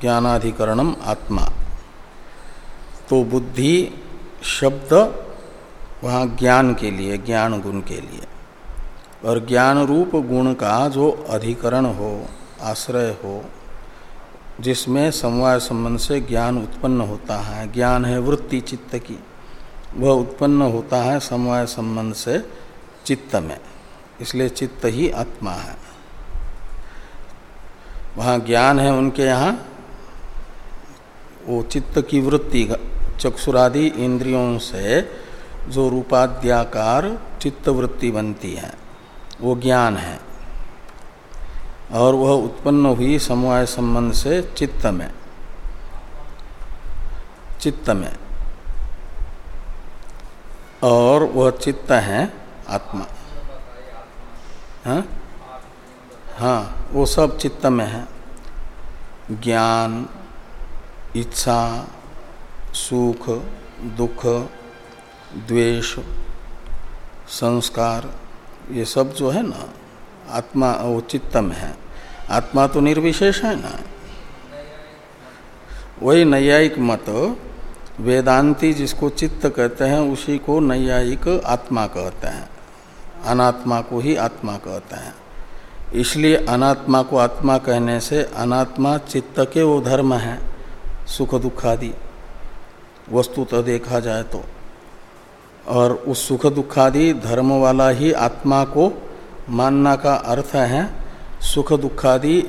ज्ञानाधिकरणम आत्मा। तो बुद्धि शब्द वहाँ ज्ञान के लिए, ज्ञान गुण के लिए। और ज्ञान रूप गुण का जो अधिकरण हो, आश्रय हो, जिसमें समवाय संबंध से ज्ञान उत्पन्न होता है, ज्ञान है वृत्ति चित्त की, वह उत्पन्न होता है समवाय संबंध से चित्त में। इसलिए चित्त ही आत्मा है। वहाँ ज्ञान है उनके यहाँ, वो चित्त की वृत्ति, चक्षुरादि इंद्रियों से जो रूपाद्याकार चित्त वृत्ति बनती है। वो ज्ञान है। और वह उत्पन्न हुई समवाय संबंध से चित्त में। चित्त में। और वह चित्त है आत्मा। हाँ? हाँ वो सब चित्त में है। ज्ञान, इच्छा, सुख, दुख, द्वेष, संस्कार ये सब जो है ना, आत्मा, वो चित्त में है। आत्मा तो निर्विशेष है ना। वही नैयायिक मत, वेदांती जिसको चित्त कहते हैं, उसी को नैयायिक आत्मा कहते हैं। अनात्मा को ही आत्मा कहते हैं। इसलिए अनात्मा को आत्मा कहने से अनात्मा चित्त के वो धर्म है, सुख दुखादि। वस्तु तो देखा जाए तो। और उस सुख दुखादि धर्म वाला ही आत्मा को मानना का अर्थ है सुख दुखादि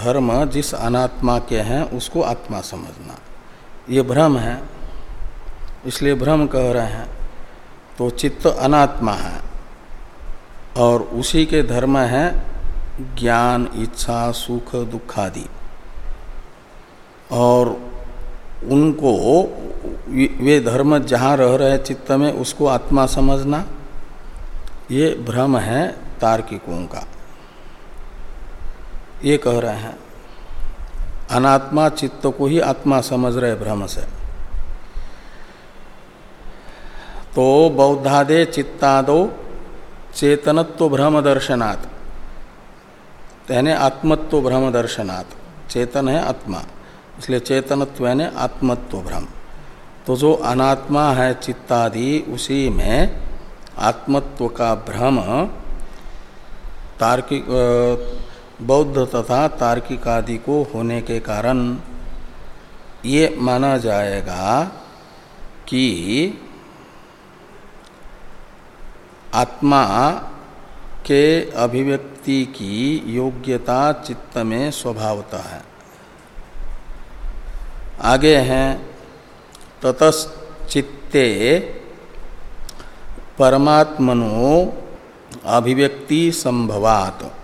धर्म जिस अनात्मा के हैं, उसको आत्मा समझना। ये भ्रम है, इसलिए भ्रम कह रहे हैं तो चित्त अनात्मा है, और उसी के धर्म है ज्ञान, इच्छा, सुख, दुखादि। और उनको वे धर्म जहाँ रह रहे चित्त में, उसको आत्मा समझना, ये भ्रम है तार्किकों का। ये कह रहे हैं, अनात्मा चित्त को ही आत्मा समझ रहे भ्रम से। तो बौद्धादे चित्तादो चेतनत्व भ्रम दर्शनात्। यानी आत्मत्व भ्रम दर्शनात्। चेतन है आत्मा, इसलिए चेतनत्व यानी आत्मत्व भ्रम। तो जो अनात्मा है चित्तादि, उसी में आत्मत्व का भ्रम, तार्किक बौद्ध तथा तार्किक आदि को होने के कारण ये माना जाएगा कि आत्मा के अभिव्यक्ति की योग्यता चित्त में स्वभावता है। आगे हैं ततश्चित्ते परमात्मनो अभिव्यक्ति संभवात।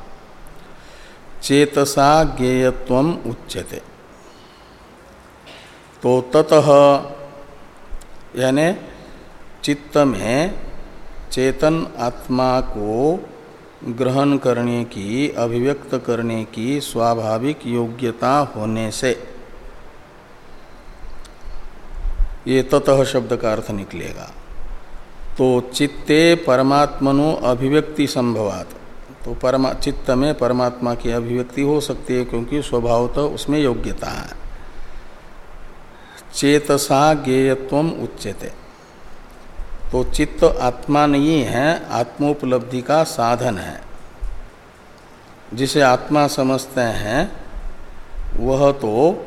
चेतसा ज्ञेयत्व उच्यते। तो ततः यानी चित्त में चेतन आत्मा को ग्रहण करने की, अभिव्यक्त करने की स्वाभाविक योग्यता होने से ये ततः शब्द का अर्थ निकलेगा। तो चित्ते परमात्मनो अभिव्यक्ति संभवात। तो परमा, चित्त में परमात्मा की अभिव्यक्ति हो सकती है क्योंकि स्वभाव तो उसमें योग्यता है। चेतसा ज्ञेयत्व उच्चते तो चित्त आत्मा नहीं है, आत्मोपलब्धि का साधन है। जिसे आत्मा समझते हैं, वह तो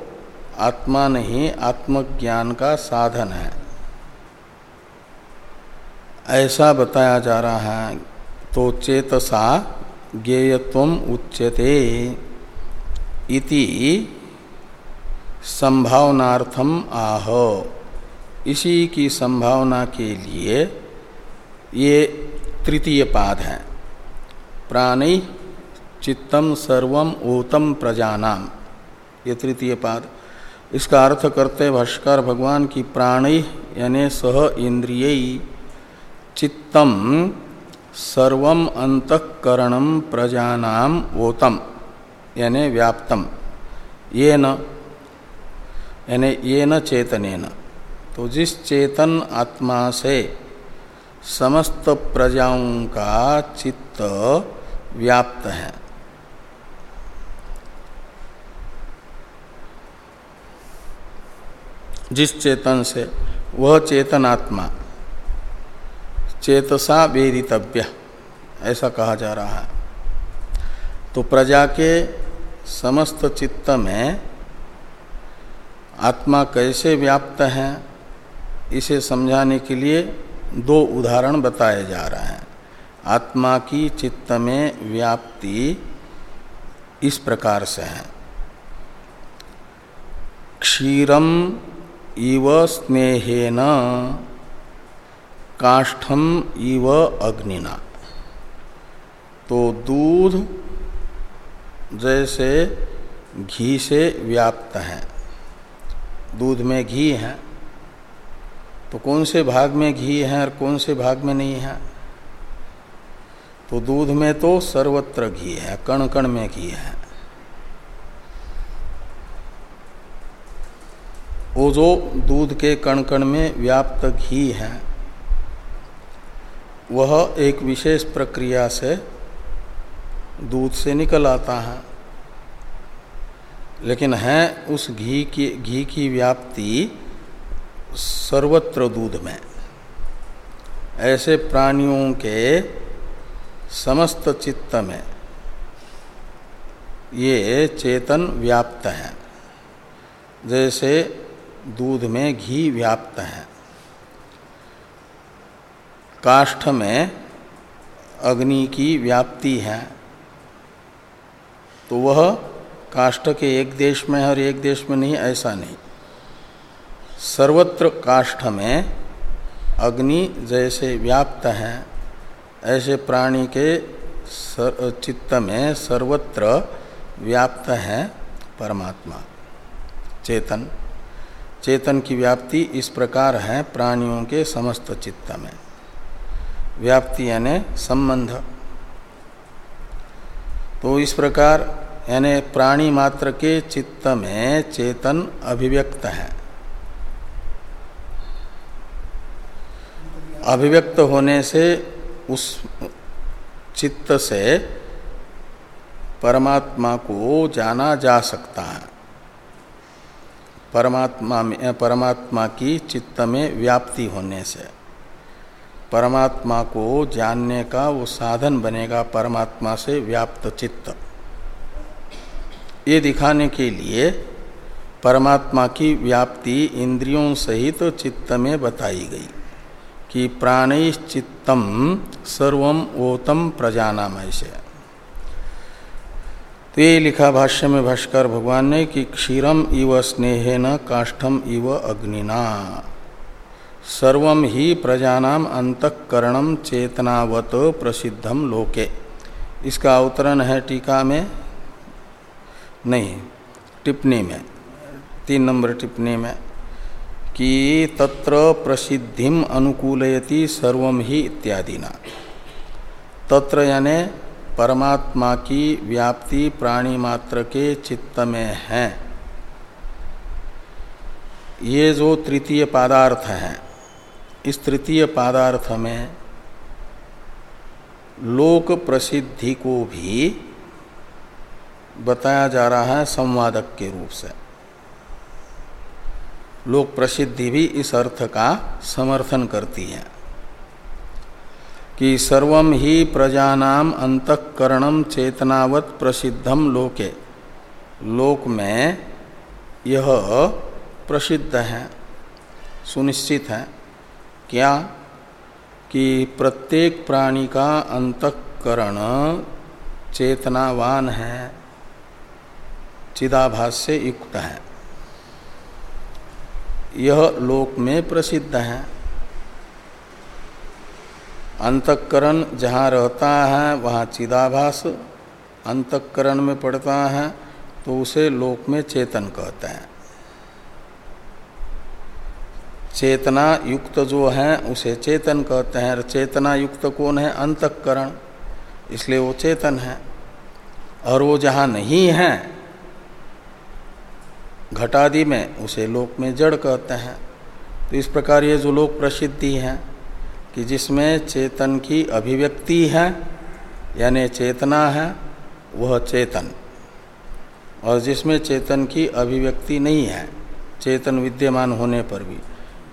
आत्मा नहीं, आत्मज्ञान का साधन है। ऐसा बताया जा रहा है तो चेतसा ज्ञेयत्व उच्यते इति संभावनार्थम आह। इसी की संभावना के लिए ये तृतीय पाद है। प्राणी चित्तम सर्वम ओतम प्रजानाम। ये तृतीय पाद। इसका अर्थ करते भाष्कर, भगवान की प्राणी यानी सह इंद्रिय चित्तम सर्वम अंतकरणम प्रजानाम ओतम, यानी व्याप्तम। ये न यानी ये न चेतन तो जिस चेतन आत्मा से समस्त प्रजाओं का चित्त व्याप्त है जिस चेतन से, वह चेतन आत्मा। चेतसा वेदितव्य, ऐसा कहा जा रहा है। तो प्रजा के समस्त चित्त में आत्मा कैसे व्याप्त है, इसे समझाने के लिए दो उदाहरण बताए जा रहे हैं। आत्मा की चित्त में व्याप्ति इस प्रकार से है। क्षीरम इव स्नेहेन काष्ठम इव अग्निना। तो दूध जैसे घी से व्याप्त है। दूध में घी है। तो कौन से भाग में घी है और कौन से भाग में नहीं है? तो दूध में तो सर्वत्र घी है कण कण में घी है। वो जो दूध के कण कण में व्याप्त घी है। वह एक विशेष प्रक्रिया से दूध से निकल आता है। लेकिन है उस घी की घी की व्याप्ति सर्वत्र दूध में। ऐसे प्राणियों के समस्त चित्त में ये चेतन व्याप्त हैं। जैसे दूध में घी व्याप्त है। काष्ठ में अग्नि की व्याप्ति है। तो वह काष्ठ के एक देश में है और एक देश में नहीं, ऐसा नहीं। सर्वत्र काष्ठ में अग्नि जैसे व्याप्त है, ऐसे प्राणी के चित्त में सर्वत्र व्याप्त है परमात्मा, चेतन। चेतन की व्याप्ति इस प्रकार है प्राणियों के समस्त चित्त में। व्याप्ति यानी संबंध। तो इस प्रकार, यानी प्राणी मात्र के चित्त में चेतन अभिव्यक्त है। अभिव्यक्त होने से उस चित्त से परमात्मा को जाना जा सकता है। परमात्मा में परमात्मा की चित्त में व्याप्ति होने से, परमात्मा को जानने का वो साधन बनेगा परमात्मा से व्याप्त चित्त। ये दिखाने के लिए परमात्मा की व्याप्ति इंद्रियों सहित तो चित्त में बताई गई कि प्राणिश्चित्तम सर्वम ओतम प्रजानाम ऐसे। तो ये लिखा भाष्य में भाष्कर, भगवान ने कि क्षीरम इव स्नेह न काष्ठम इव अग्निना। सर्व ही प्रजानाम अंतकरणम चेतनावत प्रसिद्धम लोके। इसका अवतरण है टीका में? नहीं, टिप्पणी में, तीन नंबर टिप्पणी में, कि तत्र प्रसिद्धिम अनुकूलयति सर्वम ही इत्यादि ना तत्र यानि परमात्मा की व्याप्ति प्राणी मात्र के चित्त में है। ये जो तृतीय पादार्थ हैं, इस तृतीय पादार्थ में लोक प्रसिद्धि को भी बताया जा रहा है संवादक के रूप से। लोक प्रसिद्धि भी इस अर्थ का समर्थन करती है। कि सर्वम ही प्रजानाम अंतकरणम चेतनावत प्रसिद्धम लोके। लोक में यह प्रसिद्ध है, सुनिश्चित है। क्या? कि प्रत्येक प्राणी का अंतकरण चेतनावान है, चिदाभास से युक्त है। यह लोक में प्रसिद्ध है। अंतकरण जहाँ रहता है, वहाँ चिदाभास अंतकरण में पड़ता है तो उसे लोक में चेतन कहते हैं। चेतना युक्त जो है, उसे चेतन कहते हैं। और चेतना युक्त कौन है? अंतकरण। इसलिए वो चेतन है। और वो जहाँ नहीं है, घटादि में उसे लोक में जड़ कहते हैं। तो इस प्रकार ये जो लोक प्रसिद्धि है कि जिसमें चेतन की अभिव्यक्ति है, यानी चेतना है, वह चेतन। और जिसमें चेतन की अभिव्यक्ति नहीं है, चेतन विद्यमान होने पर भी,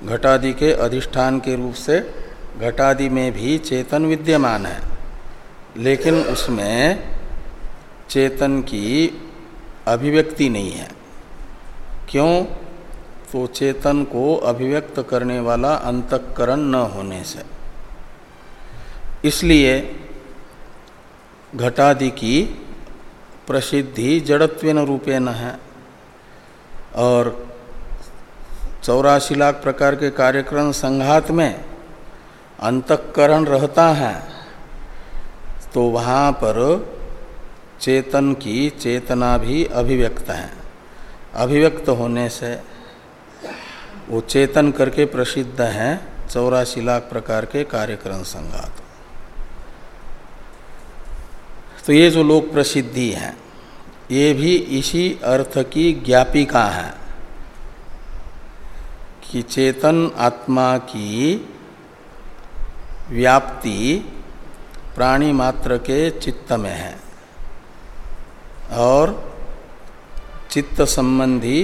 घटादि के अधिष्ठान के रूप से, घटादि में भी चेतन विद्यमान है। लेकिन उसमें चेतन की अभिव्यक्ति नहीं है। क्यों? तो चेतन को अभिव्यक्त करने वाला अंतकरण न होने से। इसलिए घटादि की प्रसिद्धि जड़त्वेन रूपेण है और चौरासी लाख प्रकार के कार्यक्रम संघात में अंतकरण रहता है तो वहाँ पर चेतन की चेतना भी अभिव्यक्त है। अभिव्यक्त होने से वो चेतन करके प्रसिद्ध हैं चौरासी लाख प्रकार के कार्यक्रम संघात। तो ये जो लोक प्रसिद्धि है, ये भी इसी अर्थ की ज्ञापिका है कि चेतन आत्मा की व्याप्ति प्राणी मात्र के चित्त में है और चित्त संबंधी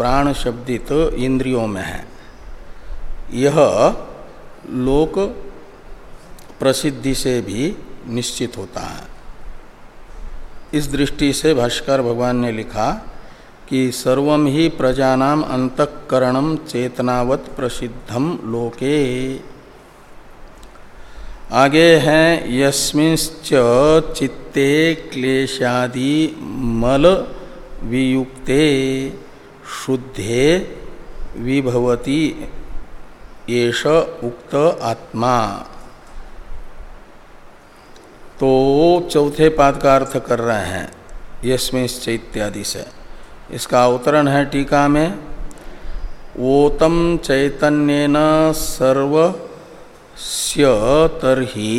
प्राण शब्दित इंद्रियों में है। यह लोक प्रसिद्धि से भी निश्चित होता है। इस दृष्टि से भाष्कर भगवान ने लिखा कि सर्व ही प्रजानाम अंतकरणम चेतनावत प्रसिद्धम लोके। आगे हैं, यस्मिंश्च चित्ते क्लेशादि मल वियुक्ते। शुद्धे विभवती येष उक्त आत्मा। तो चौथे पाद का अर्थ कर रहे हैं यस्मिंश्च इत्यादि से। इसका अवतरण है टीका में ओतम चैतन्यन सर्वस्य तरही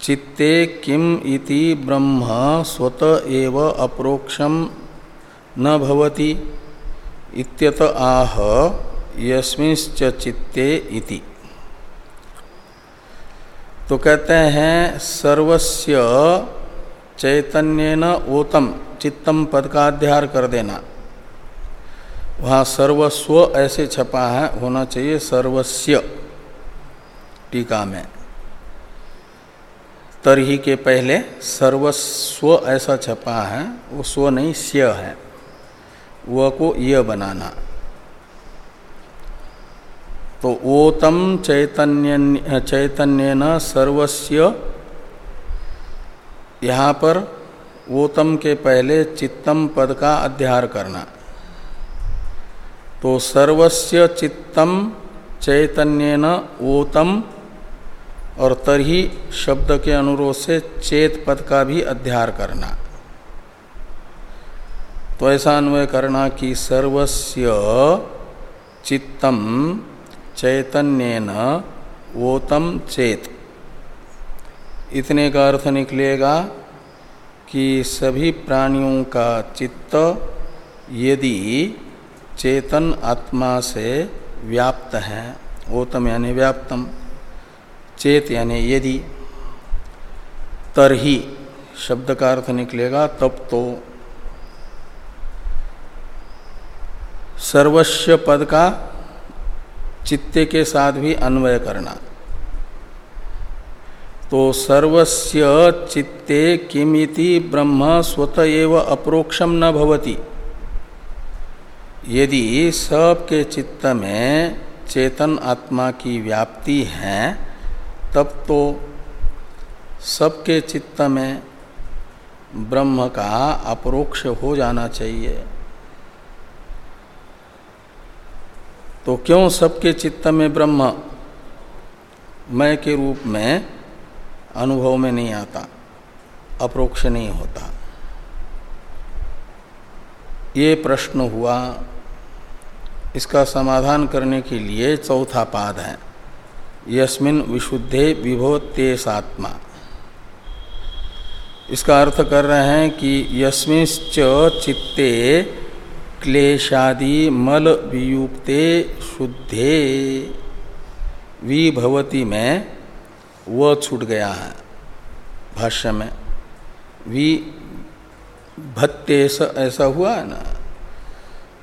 चित्ते किम इति ब्रह्म स्वत एव अप्रोक्षम न भवति। इत्यत आह, यस्मिश्च चित्ते इति। तो कहते हैं, सर्वस्य चैतन्यन ओतम, चित्तम पद का अध्यार कर देना। वहाँ सर्वस्व ऐसे छपा है, होना चाहिए सर्वस्व टीका में। तरही के पहले सर्वस्व ऐसा छपा है, वो स्व नहीं, स्य है। वह को य बनाना। तो ओतम चैतन्य चैतन्य न सर्वस्व यहाँ पर वोतम के पहले चित्तम पद का अध्यार करना। तो सर्वस्य चित्तम चैतन्य न ओतम, और तरही शब्द के अनुरोध से चेत पद का भी अध्यार करना। तो ऐसा अन्वय करना कि सर्वस्य चित्तम चैतन्य न ओतम चेत। इतने का अर्थ निकलेगा कि सभी प्राणियों का चित्त यदि चेतन आत्मा से व्याप्त है, ओतम यानी व्याप्तम, चेत यानी यदि, तरही शब्द का अर्थ निकलेगा तब तो सर्वस्व पद का चित्ते के साथ भी अन्वय करना। तो सर्वस्य चित्ते किमिति ब्रह्म स्वत एव अप्रोक्षम न भवति। यदि सबके चित्त में चेतन आत्मा की व्याप्ति है, तब तो सबके चित्त में ब्रह्म का अपरोक्ष हो जाना चाहिए। तो क्यों सबके चित्त में ब्रह्म मय के रूप में अनुभव में नहीं आता, अप्रोक्ष नहीं होता? ये प्रश्न हुआ, इसका समाधान करने के लिए चौथा पाद है। यस्मिन विशुद्धे विभोतेस आत्मा इसका अर्थ कर रहे हैं कि यस्मिश्च चित्ते क्लेशादि मल वियुक्ते शुद्धे। विभवती में वह छूट गया है, भाष्य में। वि भत्ते ऐसा हुआ है ना?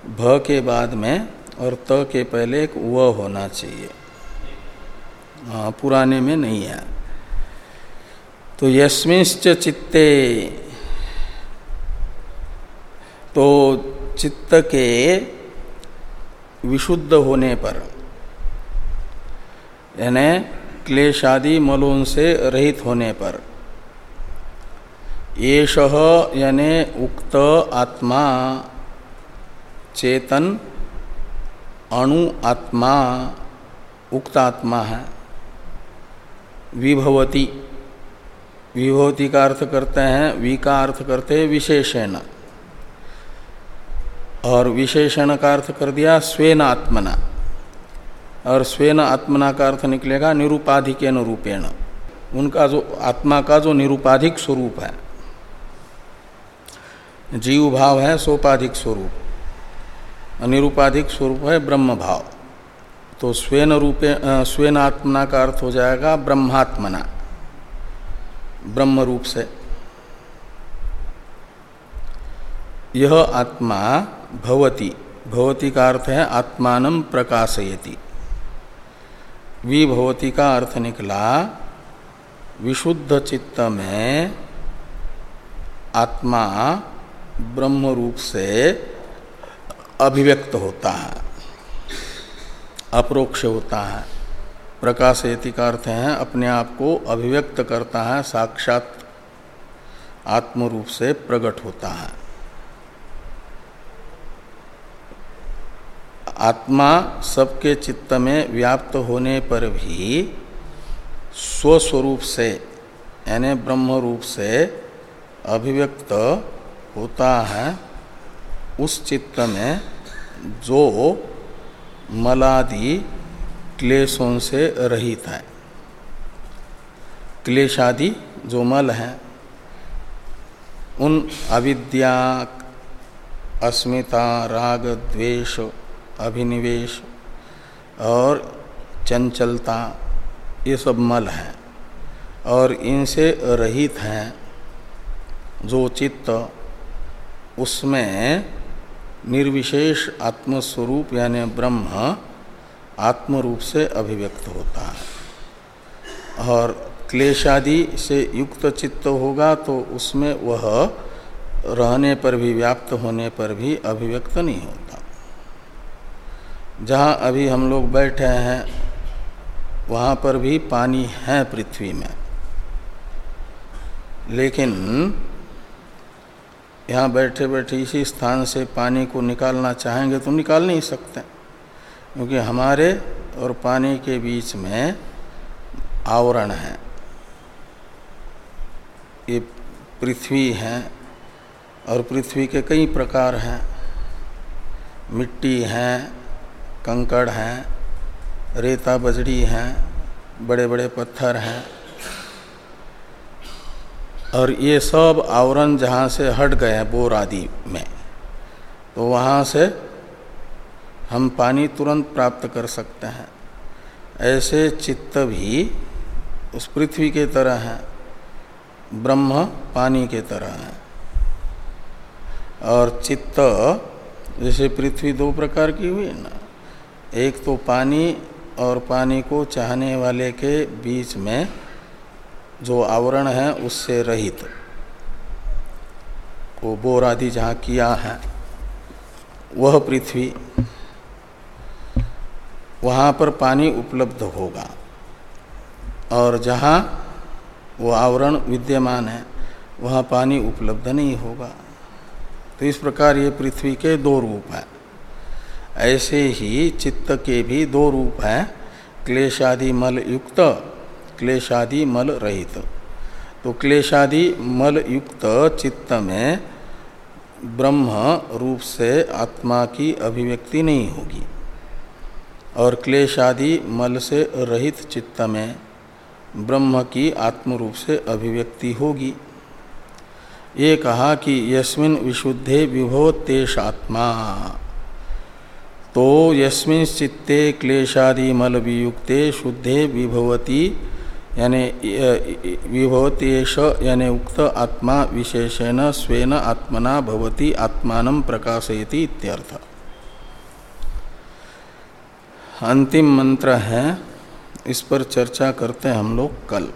भ के बाद में और त के पहले एक व होना चाहिए। हाँ पुराने में नहीं है। तो यस्मिश्च चित्ते। तो चित्त के विशुद्ध होने पर, यानी क्लेशादि मलों से रहित होने पर येष यानि उक्त आत्मा चेतन अणु आत्मा उक्त आत्मा है। विभवती। विभवती का अर्थ करते हैं वी का अर्थ करते विशेषण। और विशेषण का अर्थ कर दिया स्वेन आत्मना। और स्वेन आत्मना का अर्थ निकलेगा निरूपाधिक रूपेण उनका जो आत्मा का जो निरूपाधिक स्वरूप है, जीव भाव है सोपाधिक स्वरूप। निरूपाधिक स्वरूप है ब्रह्म भाव। तो स्वेन रूपे स्वेन आत्मना का अर्थ हो जाएगा ब्रह्मात्मना। ब्रह्म रूप से। यह आत्मा भवती। भवती का अर्थ है आत्मान प्रकाशयति। विभवती का अर्थ निकला विशुद्ध चित्त में आत्मा ब्रह्म रूप से अभिव्यक्त होता है, अप्रोक्ष होता है। प्रकाशयति का अर्थ है अपने आप को अभिव्यक्त करता है, साक्षात आत्म रूप से प्रकट होता है। आत्मा सबके चित्त में व्याप्त होने पर भी स्वस्वरूप से, यानी ब्रह्म रूप से अभिव्यक्त होता है उस चित्त में जो मलादि क्लेशों से रहित है। क्लेशादि जो मल हैं, उन अविद्या, अस्मिता, राग, द्वेष अभिनिवेश और चंचलता, ये सब मल हैं और इनसे रहित हैं जो चित्त उसमें निर्विशेष आत्मस्वरूप यानी ब्रह्म आत्म रूप से अभिव्यक्त होता है। और क्लेशादि से युक्त चित्त होगा तो उसमें वह रहने पर भी, व्याप्त होने पर भी अभिव्यक्त नहीं होता जहाँ अभी हम लोग बैठे हैं, वहाँ पर भी पानी है पृथ्वी में। लेकिन यहाँ बैठे बैठे इसी स्थान से पानी को निकालना चाहेंगे तो निकाल नहीं सकते, क्योंकि हमारे और पानी के बीच में आवरण है। ये पृथ्वी है और पृथ्वी के कई प्रकार हैं। मिट्टी हैं कंकड़ हैं, रेता बजड़ी हैं बड़े बड़े पत्थर हैं। और ये सब आवरण जहाँ से हट गए हैं बोर आदि में तो वहाँ से हम पानी तुरंत प्राप्त कर सकते हैं। ऐसे चित्त भी उस पृथ्वी के तरह है, ब्रह्म पानी के तरह है। और चित्त जैसे पृथ्वी दो प्रकार की हुई ना एक तो पानी और पानी को चाहने वाले के बीच में जो आवरण है उससे रहित। वो बोर आदि जहाँ किया है, वह पृथ्वी, वहाँ पर पानी उपलब्ध होगा। और जहाँ वो आवरण विद्यमान है, वहाँ पानी उपलब्ध नहीं होगा। तो इस प्रकार ये पृथ्वी के दो रूप हैं। ऐसे ही चित्त के भी दो रूप हैं, क्लेशादि मल युक्त, क्लेशादि मल रहित। तो क्लेशादि मल युक्त चित्त में ब्रह्म रूप से आत्मा की अभिव्यक्ति नहीं होगी। और क्लेशादि मल से रहित चित्त में ब्रह्म की आत्म रूप से अभिव्यक्ति होगी। ये कहा कि यस्मिन विशुद्धे विभो तेष आत्मा तो यस्मिन चित्ते क्लेशादि मल वियुक्ते शुद्धे विभवती, यानी विभवतेश यानी उक्त आत्मा विशेषण स्वेन आत्मना भवती, आत्मान प्रकाशयति इत्यर्थ। अंतिम मंत्र है, इस पर चर्चा करते हैं हम लोग कल।